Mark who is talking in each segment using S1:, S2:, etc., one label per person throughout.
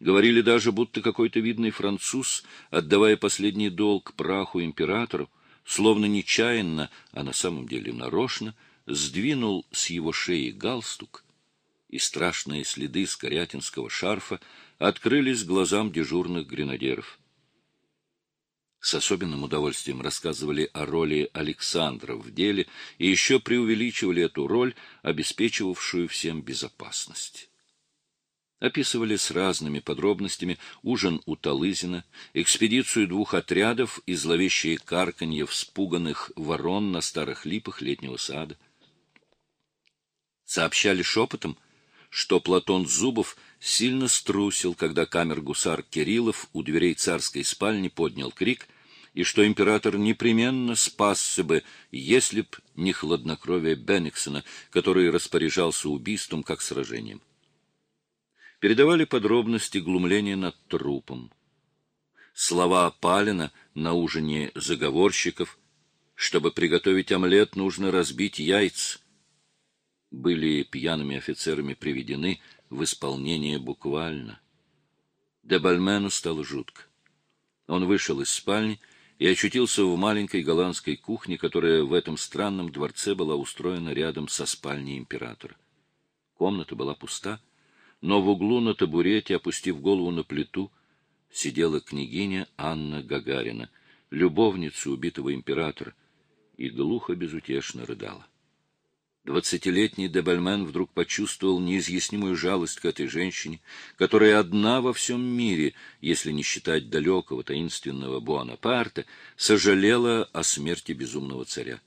S1: Говорили даже, будто какой-то видный француз, отдавая последний долг праху императору, словно нечаянно, а на самом деле нарочно, сдвинул с его шеи галстук, и страшные следы скорятинского шарфа открылись глазам дежурных гренадеров. С особенным удовольствием рассказывали о роли Александра в деле и еще преувеличивали эту роль, обеспечивавшую всем безопасность описывали с разными подробностями ужин у Талызина, экспедицию двух отрядов и зловещие карканье вспуганных ворон на старых липах летнего сада. Сообщали шепотом, что Платон Зубов сильно струсил, когда камер-гусар Кириллов у дверей царской спальни поднял крик, и что император непременно спасся бы, если б не хладнокровие Бенниксона, который распоряжался убийством как сражением передавали подробности глумления над трупом. Слова Палина на ужине заговорщиков, чтобы приготовить омлет, нужно разбить яйца, были пьяными офицерами приведены в исполнение буквально. Дебальмену стало жутко. Он вышел из спальни и очутился в маленькой голландской кухне, которая в этом странном дворце была устроена рядом со спальней императора. Комната была пуста, но в углу на табурете, опустив голову на плиту, сидела княгиня Анна Гагарина, любовница убитого императора, и глухо безутешно рыдала. Двадцатилетний Дебальмен вдруг почувствовал неизъяснимую жалость к этой женщине, которая одна во всем мире, если не считать далекого таинственного Буанапарта, сожалела о смерти безумного царя.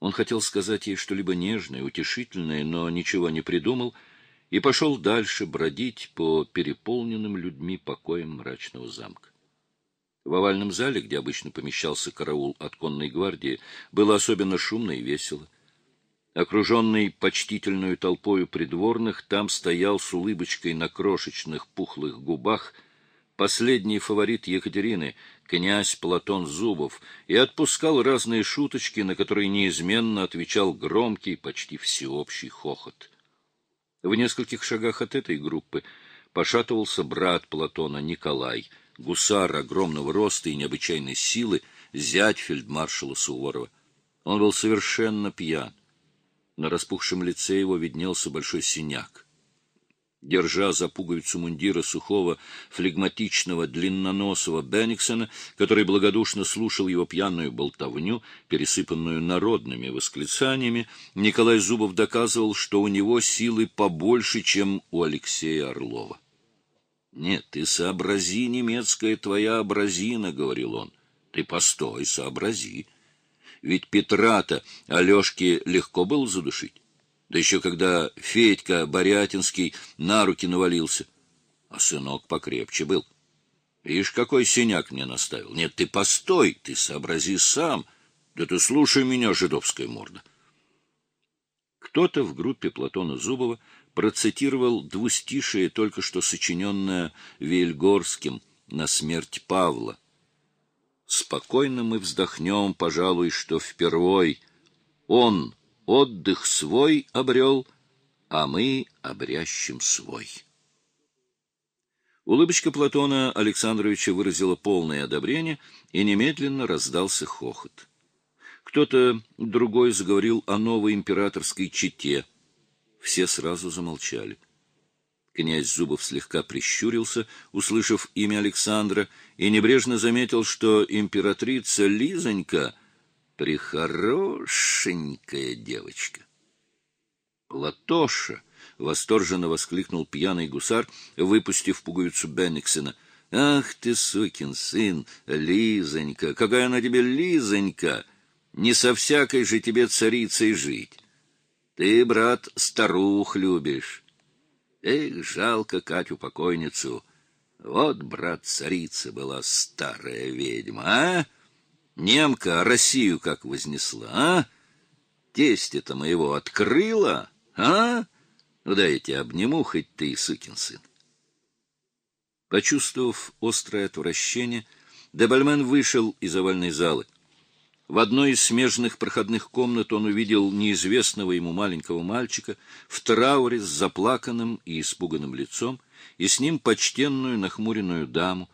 S1: Он хотел сказать ей что-либо нежное, утешительное, но ничего не придумал — и пошел дальше бродить по переполненным людьми покоям мрачного замка. В овальном зале, где обычно помещался караул от конной гвардии, было особенно шумно и весело. Окруженный почтительную толпою придворных, там стоял с улыбочкой на крошечных пухлых губах последний фаворит Екатерины, князь Платон Зубов, и отпускал разные шуточки, на которые неизменно отвечал громкий, почти всеобщий хохот. В нескольких шагах от этой группы пошатывался брат Платона Николай, гусар огромного роста и необычайной силы, зять фельдмаршала Суворова. Он был совершенно пьян. На распухшем лице его виднелся большой синяк держа за пуговицу мундира сухого, флегматичного, длинноносого Бенниксона, который благодушно слушал его пьяную болтовню, пересыпанную народными восклицаниями, Николай Зубов доказывал, что у него силы побольше, чем у Алексея Орлова. «Нет, ты сообрази, немецкая твоя образина», — говорил он. «Ты постой, сообрази. Ведь Петра-то Алешке легко было задушить. Да еще когда Федька Борятинский на руки навалился. А сынок покрепче был. Ишь, какой синяк мне наставил. Нет, ты постой, ты сообрази сам. Да ты слушай меня, жидовская морда. Кто-то в группе Платона Зубова процитировал двустишие, только что сочиненное Вельгорским на смерть Павла. Спокойно мы вздохнем, пожалуй, что впервой он отдых свой обрел, а мы обрящем свой. Улыбочка Платона Александровича выразила полное одобрение, и немедленно раздался хохот. Кто-то другой заговорил о новой императорской чете. Все сразу замолчали. Князь Зубов слегка прищурился, услышав имя Александра, и небрежно заметил, что императрица Лизонька — Прихорошенькая девочка. Платоша! — восторженно воскликнул пьяный гусар, выпустив пуговицу Бенниксена. — Ах ты, сукин сын, Лизонька! Какая она тебе Лизонька! Не со всякой же тебе царицей жить. Ты, брат, старух любишь. Эх, жалко Катю-покойницу. Вот, брат, царица была старая ведьма, а? Немка Россию как вознесла, а? Тесть-то моего открыла, а? Ну, дай я тебя обниму, хоть ты и сукин сын. Почувствовав острое отвращение, Дебальмен вышел из овальной залы. В одной из смежных проходных комнат он увидел неизвестного ему маленького мальчика в трауре с заплаканным и испуганным лицом и с ним почтенную нахмуренную даму,